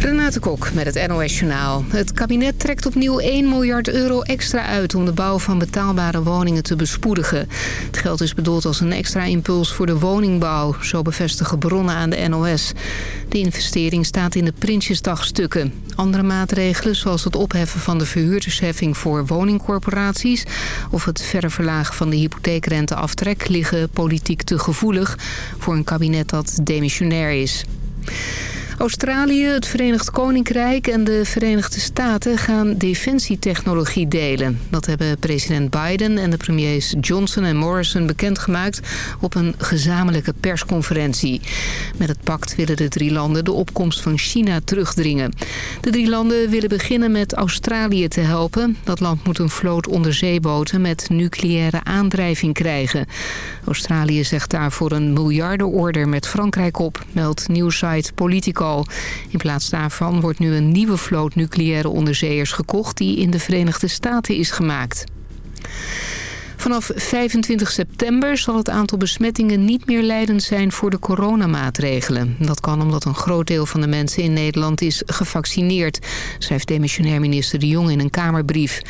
Renate Kok met het NOS Journaal. Het kabinet trekt opnieuw 1 miljard euro extra uit... om de bouw van betaalbare woningen te bespoedigen. Het geld is bedoeld als een extra impuls voor de woningbouw... zo bevestigen bronnen aan de NOS. De investering staat in de Prinsjesdagstukken. Andere maatregelen, zoals het opheffen van de verhuurdersheffing... voor woningcorporaties... of het verder verlagen van de hypotheekrenteaftrek... liggen politiek te gevoelig voor een kabinet dat demissionair is. Australië, het Verenigd Koninkrijk en de Verenigde Staten gaan defensietechnologie delen. Dat hebben president Biden en de premiers Johnson en Morrison bekendgemaakt op een gezamenlijke persconferentie. Met het pact willen de drie landen de opkomst van China terugdringen. De drie landen willen beginnen met Australië te helpen. Dat land moet een vloot onderzeeboten met nucleaire aandrijving krijgen. Australië zegt daarvoor een miljardenorder met Frankrijk op, meldt nieuwsite Politico. In plaats daarvan wordt nu een nieuwe vloot nucleaire onderzeeërs gekocht... die in de Verenigde Staten is gemaakt. Vanaf 25 september zal het aantal besmettingen niet meer leidend zijn voor de coronamaatregelen. Dat kan omdat een groot deel van de mensen in Nederland is gevaccineerd, schrijft demissionair minister De Jong in een Kamerbrief.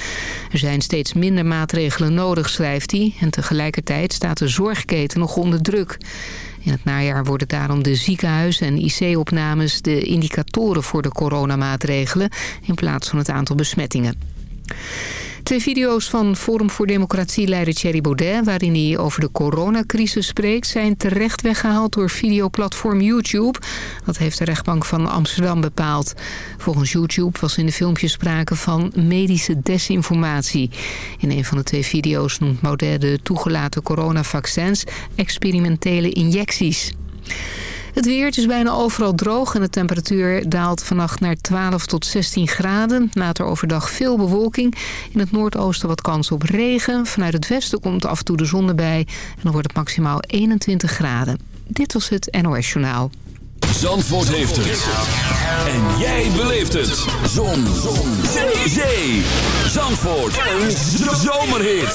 Er zijn steeds minder maatregelen nodig, schrijft hij, en tegelijkertijd staat de zorgketen nog onder druk. In het najaar worden daarom de ziekenhuis- en IC-opnames de indicatoren voor de coronamaatregelen in plaats van het aantal besmettingen. Twee video's van Forum voor Democratie-leider Thierry Baudet... waarin hij over de coronacrisis spreekt... zijn terecht weggehaald door videoplatform YouTube. Dat heeft de rechtbank van Amsterdam bepaald. Volgens YouTube was in de filmpjes sprake van medische desinformatie. In een van de twee video's noemt Baudet de toegelaten coronavaccins... experimentele injecties. Het weer, het is bijna overal droog en de temperatuur daalt vannacht naar 12 tot 16 graden. Later overdag veel bewolking. In het noordoosten wat kans op regen. Vanuit het westen komt af en toe de zon erbij. En dan wordt het maximaal 21 graden. Dit was het NOS Journaal. Zandvoort heeft het. En jij beleeft het. Zon. zon. Zee. Zandvoort. Een zomerhit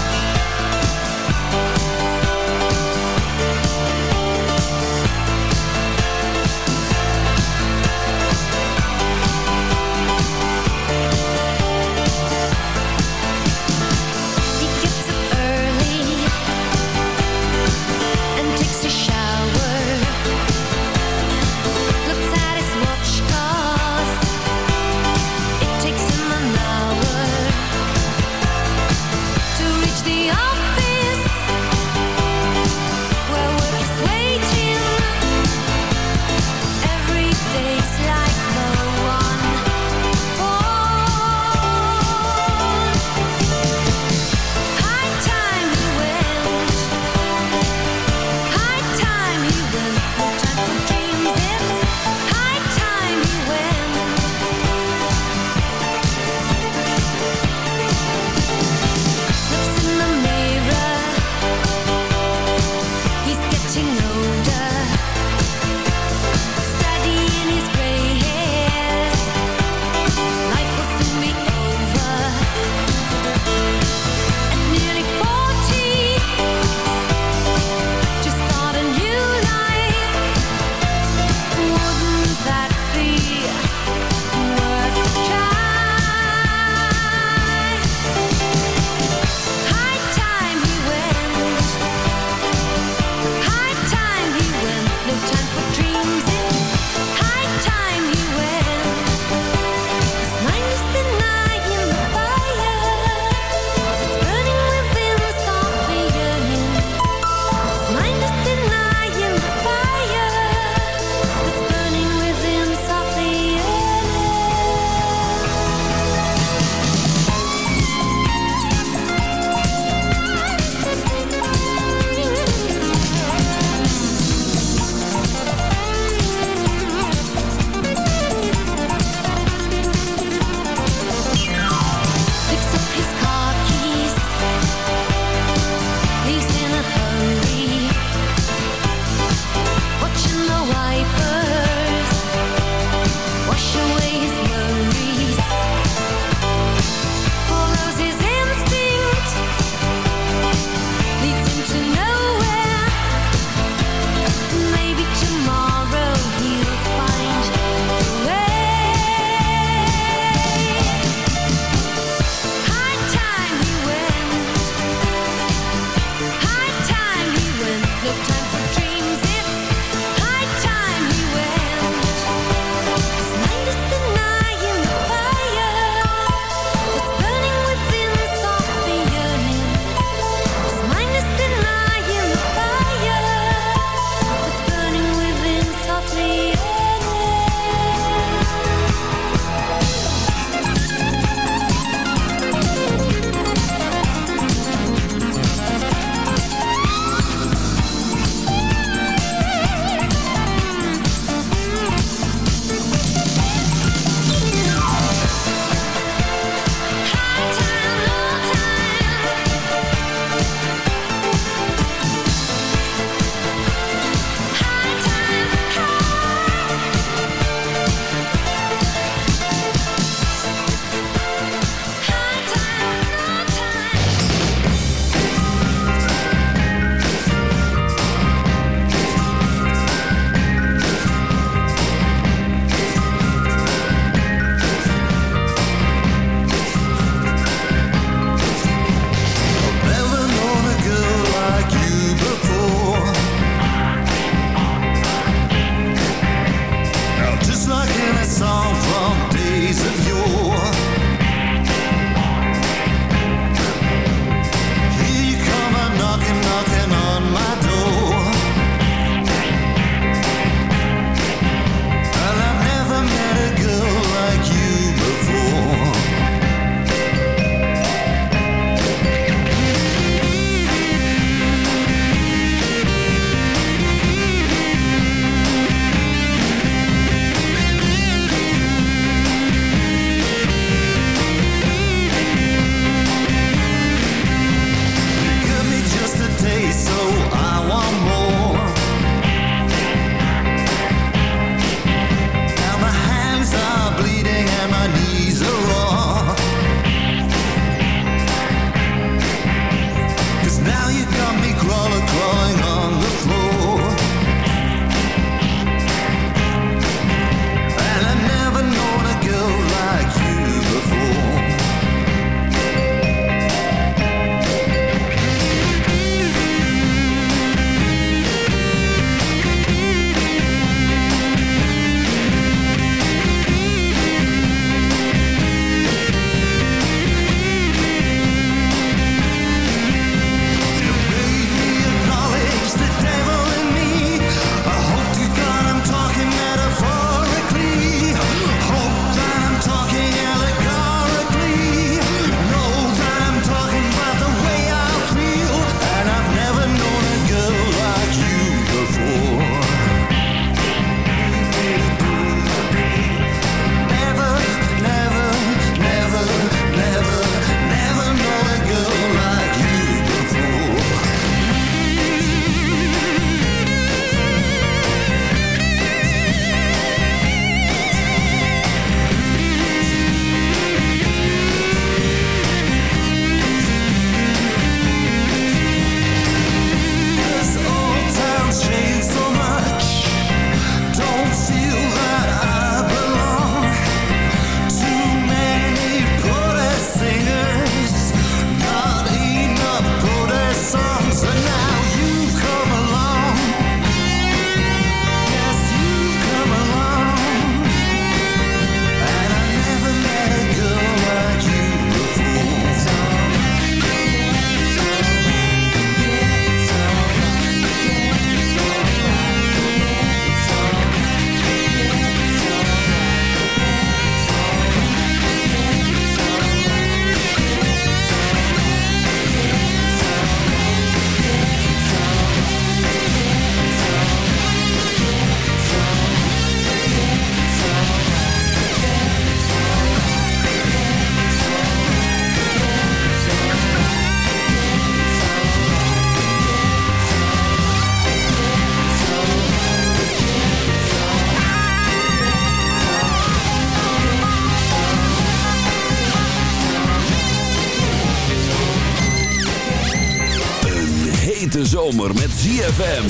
zomer met ZFM.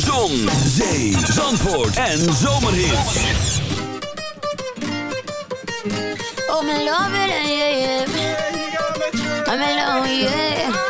Zon, zee, zandvoort en zomerhit. Oh, my love it, yeah, yeah. I'm alone, yeah.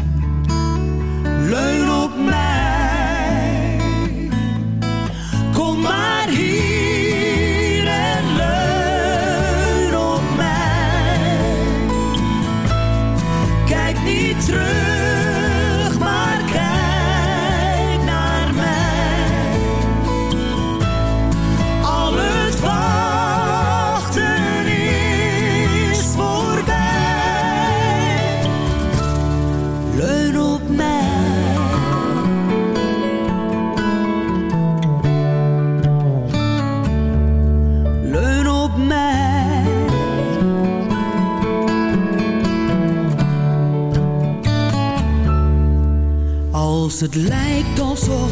het lijkt alsof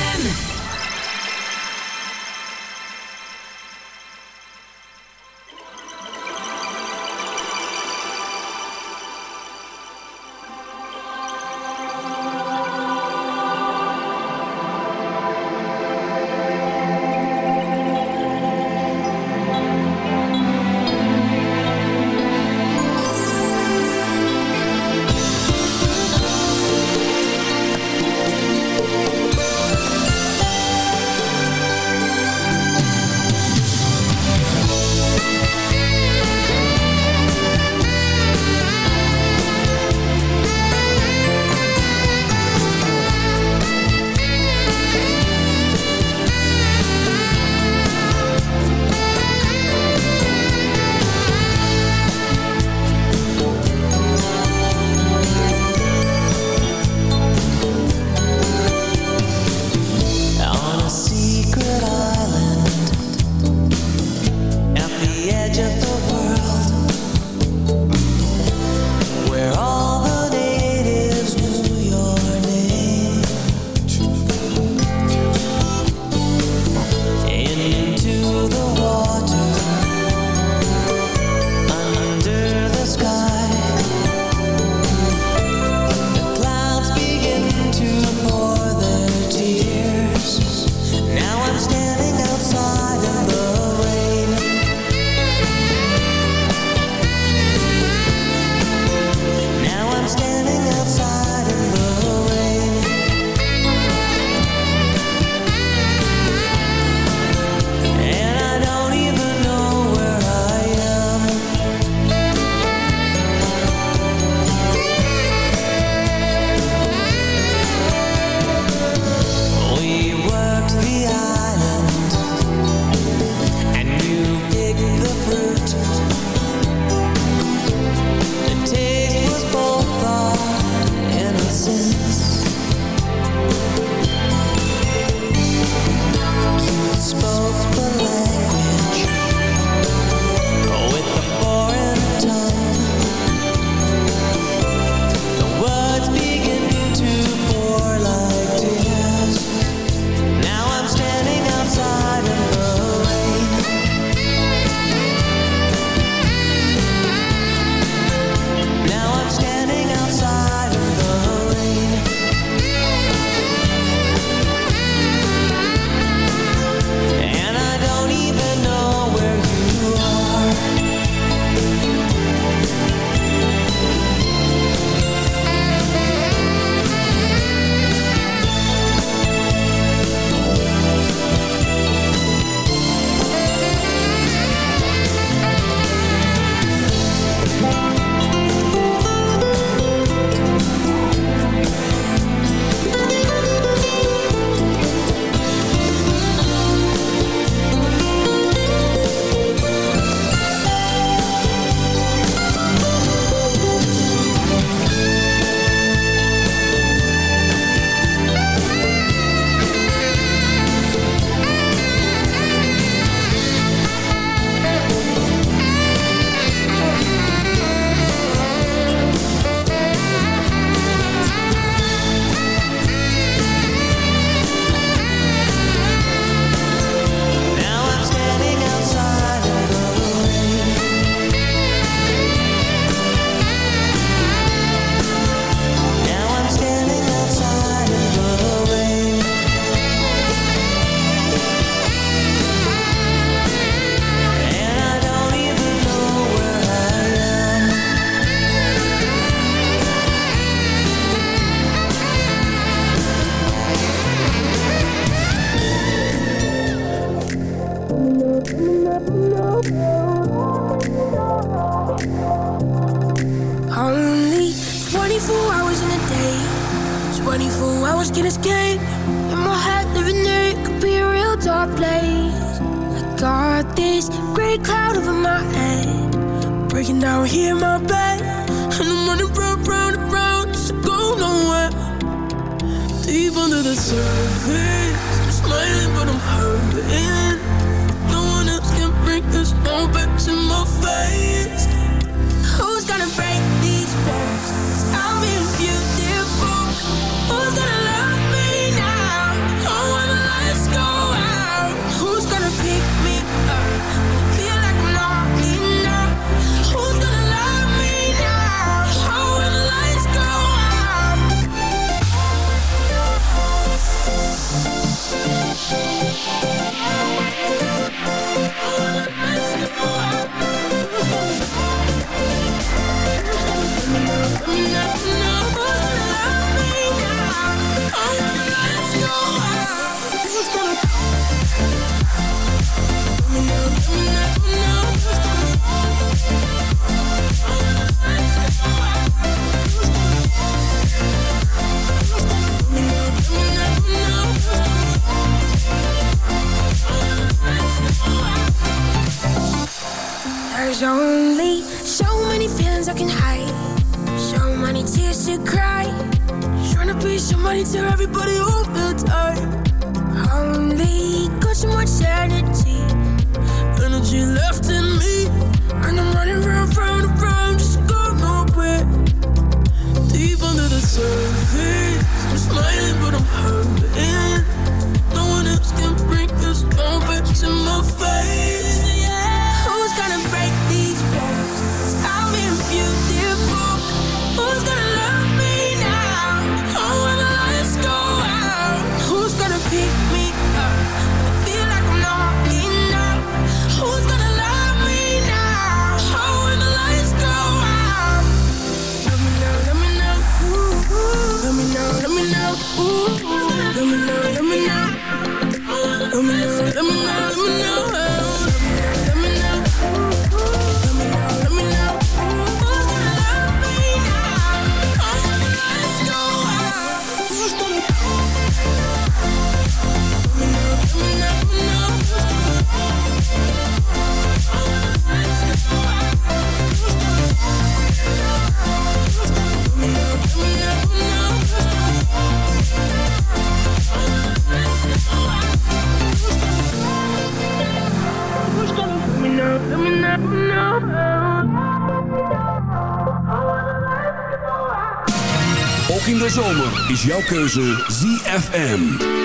Is jouw keuze ZFM.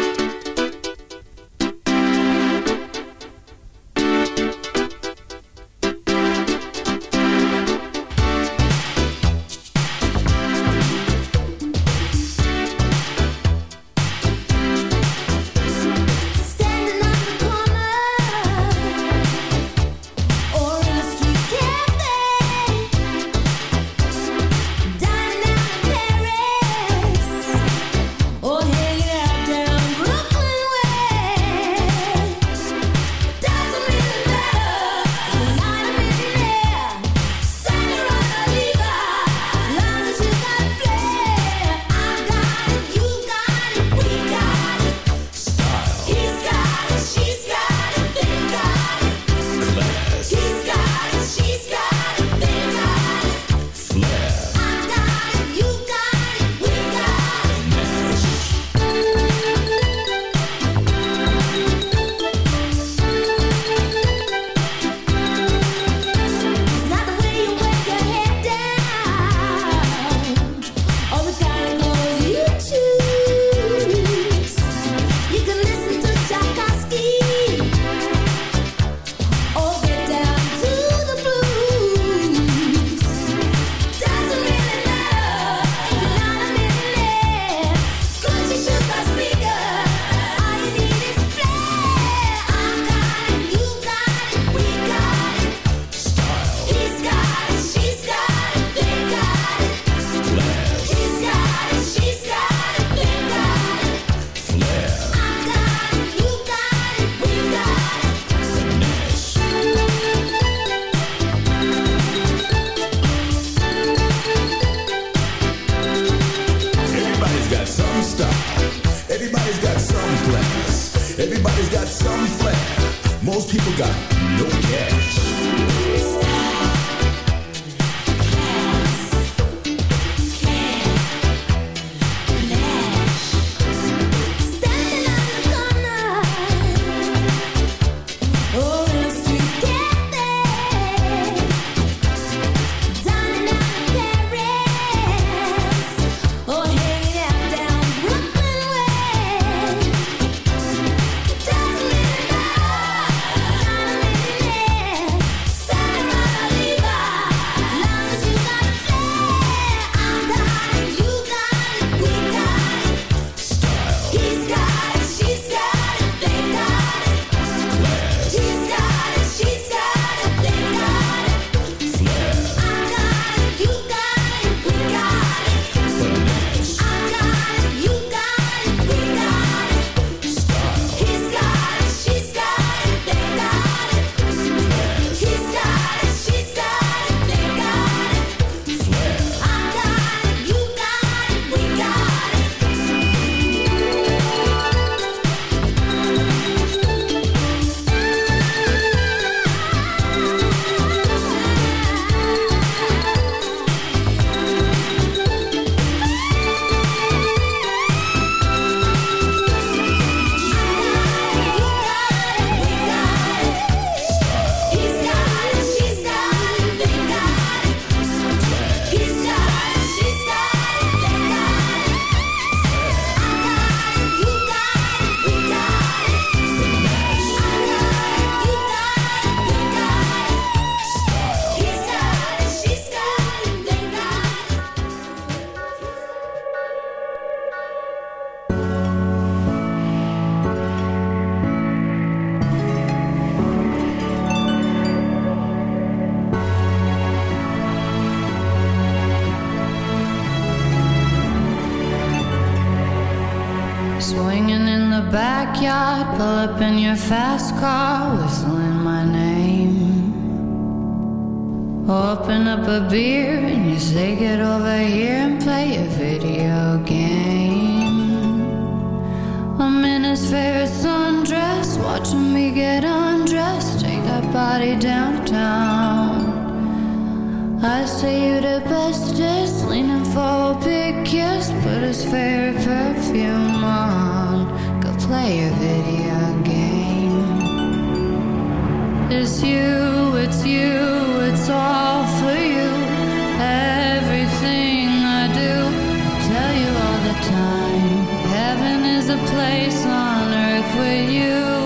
time. Heaven is a place on earth where you.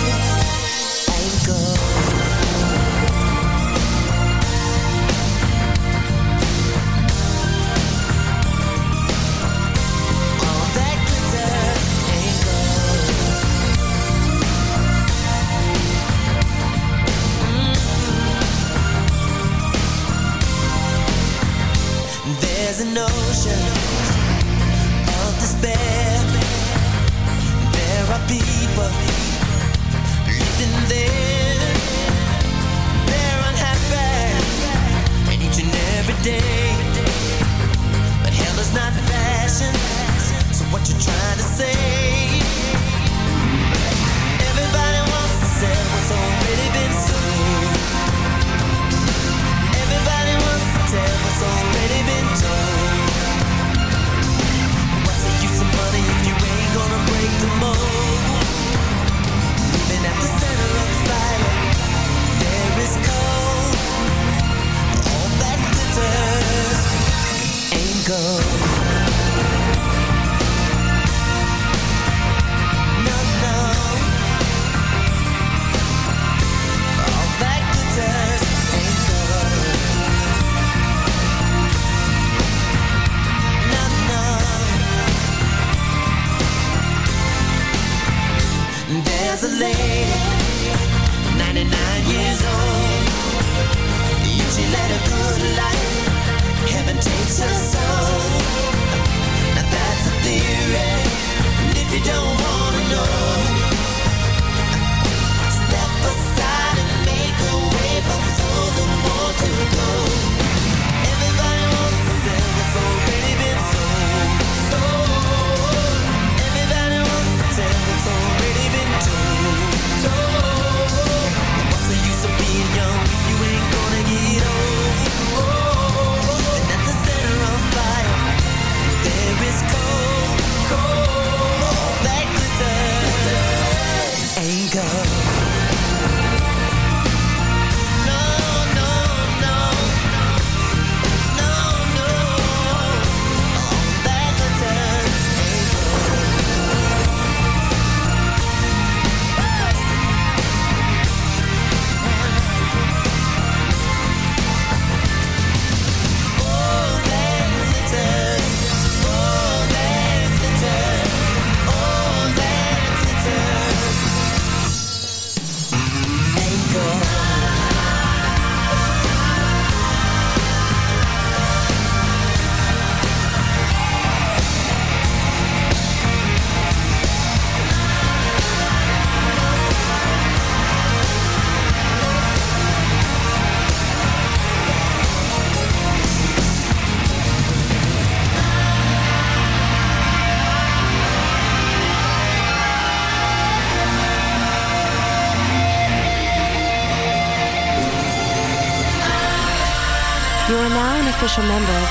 an ocean.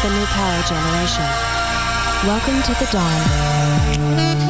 the new power generation. Welcome to the dawn.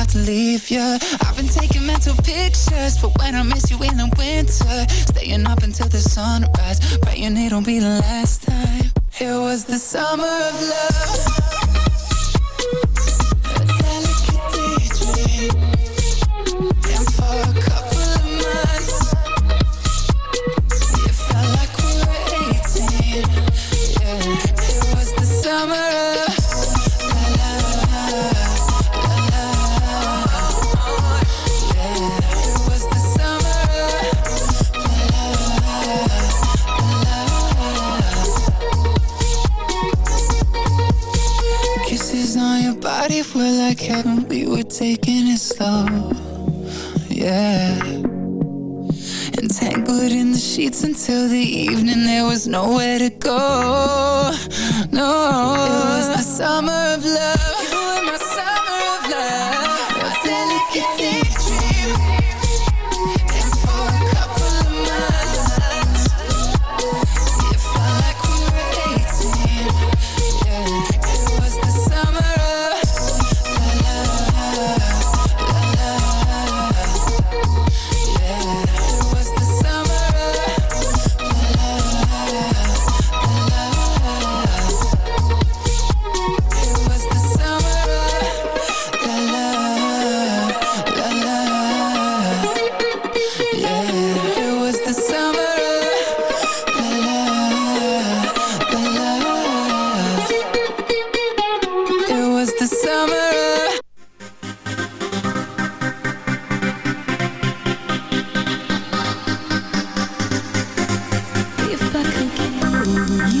have to leave you. I've been taking mental pictures, but when I miss you in the winter, staying up until the sunrise, praying it'll be the last time. It was the summer of love. pretend we were taking it slow. Yeah. Entangled in the sheets until the evening, there was nowhere to go. No, it was the summer of love. you.